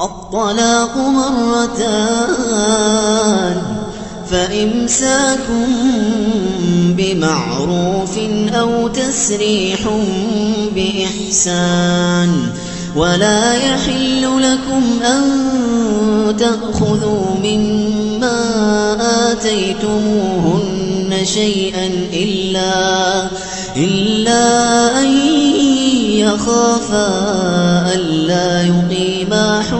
الطلاق مرتان فإمساك بمعروف أو تسريح بإحسان ولا يحل لكم أن تأخذوا مما آتيتموهن شيئا إلا, إلا أن يخافا ألا يقيما حدود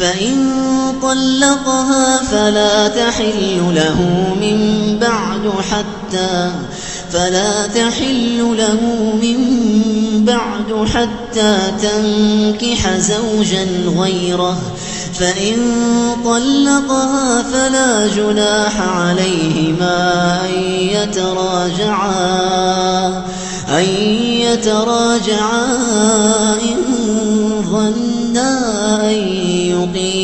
فإن طلقها فلا تحل له من بعد حتى فلا تحل له من بعد حتى تنكح زوجا غيره. فإن طلقها فلا جناح عليهما أن يتراجعا أن يتراجعا إن ظنا أن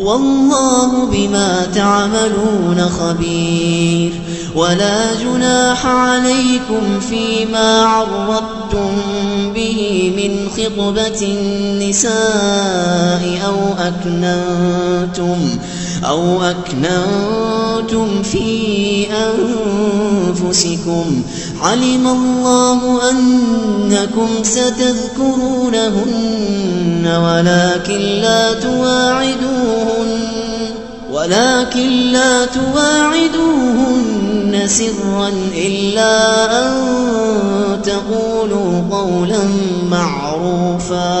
والله بما تعملون خبير ولا جناح عليكم فيما عرضتم به من خطبة النساء أو أكننتم أو أكننتم في أنفسكم. علم الله أنكم ستذكرونهن ولكن لا تواعدوهن ولكن لا تواعدوهن سرا إلا أن تقولوا قولا معروفا.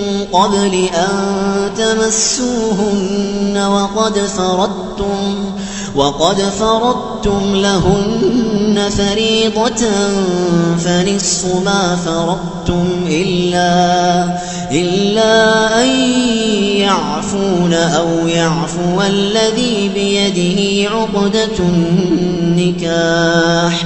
قبل أن تمسوهن وقد فرضتم وقد فرضتم لهن فريضة فنصف ما فرضتم إلا إلا أن يعفون أو يعفو الذي بيده عقدة النكاح.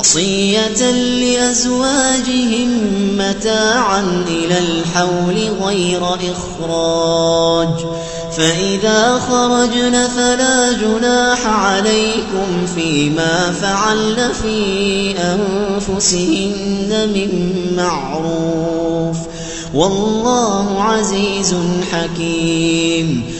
وصية لأزواجهم متاعا إلى الحول غير إخراج. فإذا خرجن فلا جناح عليكم فيما فعلن في أنفسهن من معروف. والله عزيز حكيم.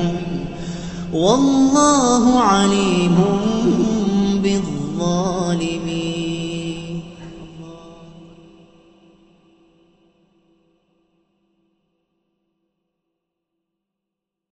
والله عليم